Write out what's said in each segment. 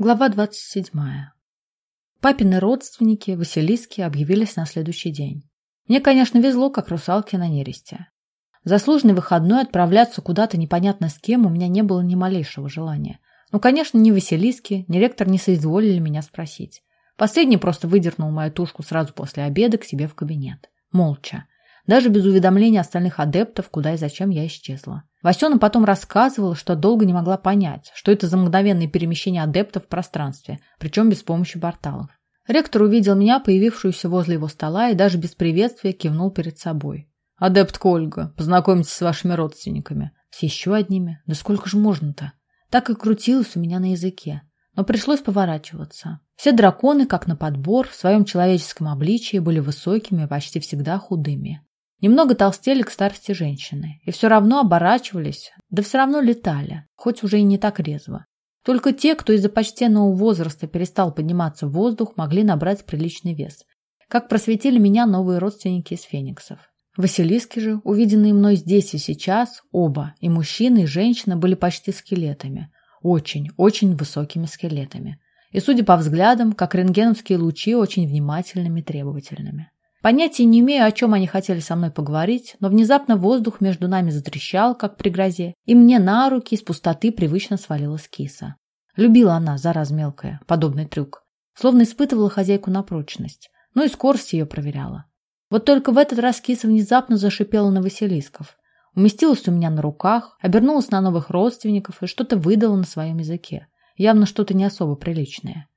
Глава 27. Папины родственники, Василиски, объявились на следующий день. Мне, конечно, везло, как русалке на нересте. Заслуженный выходной отправляться куда-то непонятно с кем у меня не было ни малейшего желания. Но, конечно, ни Василиски, ни ректор не соизволили меня спросить. Последний просто выдернул мою тушку сразу после обеда к себе в кабинет. Молча. Даже без уведомления остальных адептов, куда и зачем я исчезла. Васена потом рассказывала, что долго не могла понять, что это за мгновенное перемещение адептов в пространстве, причем без помощи порталов. Ректор увидел меня, появившуюся возле его стола, и даже без приветствия кивнул перед собой. «Адепт Ольга, познакомьтесь с вашими родственниками». «С еще одними? Да сколько же можно-то?» Так и крутилось у меня на языке. Но пришлось поворачиваться. Все драконы, как на подбор, в своем человеческом обличии были высокими, почти всегда худыми. Немного толстели к старости женщины. И все равно оборачивались, да все равно летали, хоть уже и не так резво. Только те, кто из-за почтенного возраста перестал подниматься в воздух, могли набрать приличный вес. Как просветили меня новые родственники из фениксов. Василиски же, увиденные мной здесь и сейчас, оба, и мужчина, и женщина, были почти скелетами. Очень, очень высокими скелетами. И, судя по взглядам, как рентгеновские лучи, очень внимательными и требовательными. Понятия не имею, о чем они хотели со мной поговорить, но внезапно воздух между нами затрещал, как при грозе, и мне на руки из пустоты привычно свалилась киса. Любила она, зараз мелкая, подобный трюк. Словно испытывала хозяйку на прочность. Ну и скорость ее проверяла. Вот только в этот раз киса внезапно зашипела на Василисков. Уместилась у меня на руках, обернулась на новых родственников и что-то выдала на своем языке. Явно что-то не особо приличное.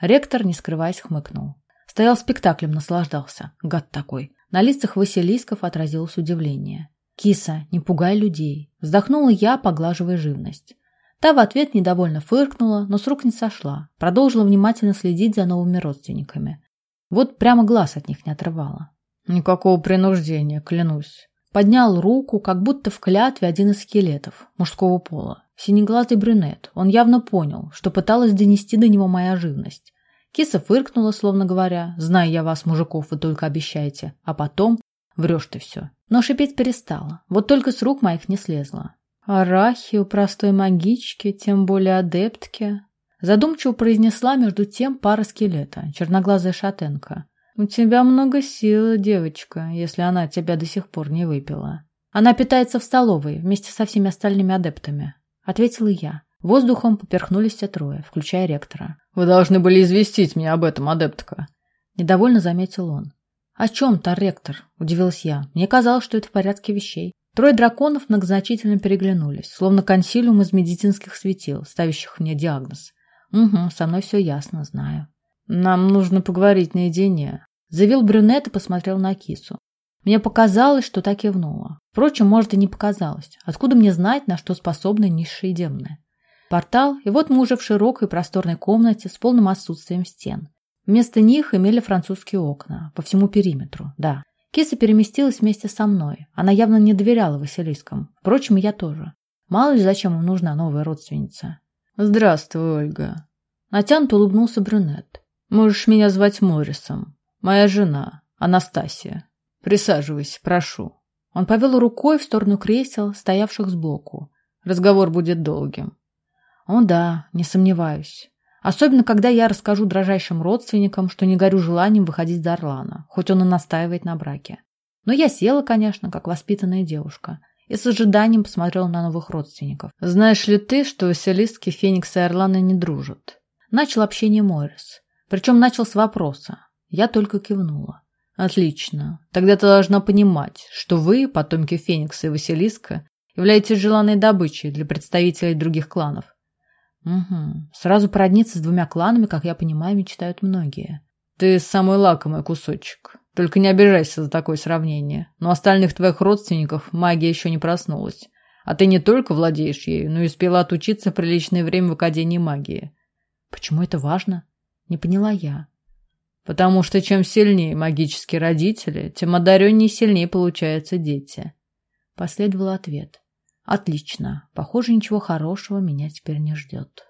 Ректор, не скрываясь, хмыкнул. Стоял спектаклем, наслаждался. Гад такой. На лицах Василисков отразилось удивление. «Киса, не пугай людей!» Вздохнула я, поглаживая живность. Та в ответ недовольно фыркнула, но с рук не сошла. Продолжила внимательно следить за новыми родственниками. Вот прямо глаз от них не отрывала. «Никакого принуждения, клянусь!» Поднял руку, как будто в клятве один из скелетов мужского пола. Синеглазый брюнет. Он явно понял, что пыталась донести до него моя живность. Киса фыркнула, словно говоря, «Знаю я вас, мужиков, вы только обещаете». А потом «Врешь ты все». Но шипеть перестала, вот только с рук моих не слезла. «Арахи у простой магички, тем более адептки», задумчиво произнесла между тем пара скелета, черноглазая шатенка. «У тебя много силы, девочка, если она тебя до сих пор не выпила». «Она питается в столовой вместе со всеми остальными адептами», — ответила я. Воздухом поперхнулись все трое, включая ректора. «Вы должны были известить меня об этом, адептка!» Недовольно заметил он. «О чем-то, ректор?» – удивилась я. Мне казалось, что это в порядке вещей. Трое драконов многозначительно переглянулись, словно консилиум из медицинских светил, ставящих мне диагноз. «Угу, со мной все ясно, знаю». «Нам нужно поговорить наедине», – заявил брюнет и посмотрел на кису. Мне показалось, что так и внуло. Впрочем, может, и не показалось. Откуда мне знать, на что способны низшие демоны? Портал, и вот мы уже в широкой просторной комнате с полным отсутствием стен. Вместо них имели французские окна, по всему периметру, да. Киса переместилась вместе со мной. Она явно не доверяла Василискам. Впрочем, я тоже. Мало ли зачем им нужна новая родственница. «Здравствуй, Ольга». Натянут улыбнулся брюнет. «Можешь меня звать Моррисом. Моя жена, Анастасия. Присаживайся, прошу». Он повел рукой в сторону кресел, стоявших сбоку. Разговор будет долгим. О да, не сомневаюсь. Особенно, когда я расскажу дрожайшим родственникам, что не горю желанием выходить за Орлана, хоть он и настаивает на браке. Но я села, конечно, как воспитанная девушка, и с ожиданием посмотрела на новых родственников. «Знаешь ли ты, что василистки Феникса и Орлана не дружат?» Начал общение Моррис. Причем начал с вопроса. Я только кивнула. «Отлично. Тогда ты должна понимать, что вы, потомки Феникса и Василиска, являетесь желанной добычей для представителей других кланов. Угу. Сразу породниться с двумя кланами, как я понимаю, мечтают многие. Ты самый лакомый кусочек. Только не обижайся за такое сравнение. Но остальных твоих родственников магия еще не проснулась. А ты не только владеешь ею, но и успела отучиться приличное время в Академии магии. Почему это важно? Не поняла я. Потому что чем сильнее магические родители, тем одареннее сильнее получаются дети. Последовал ответ. Отлично. Похоже, ничего хорошего меня теперь не ждет.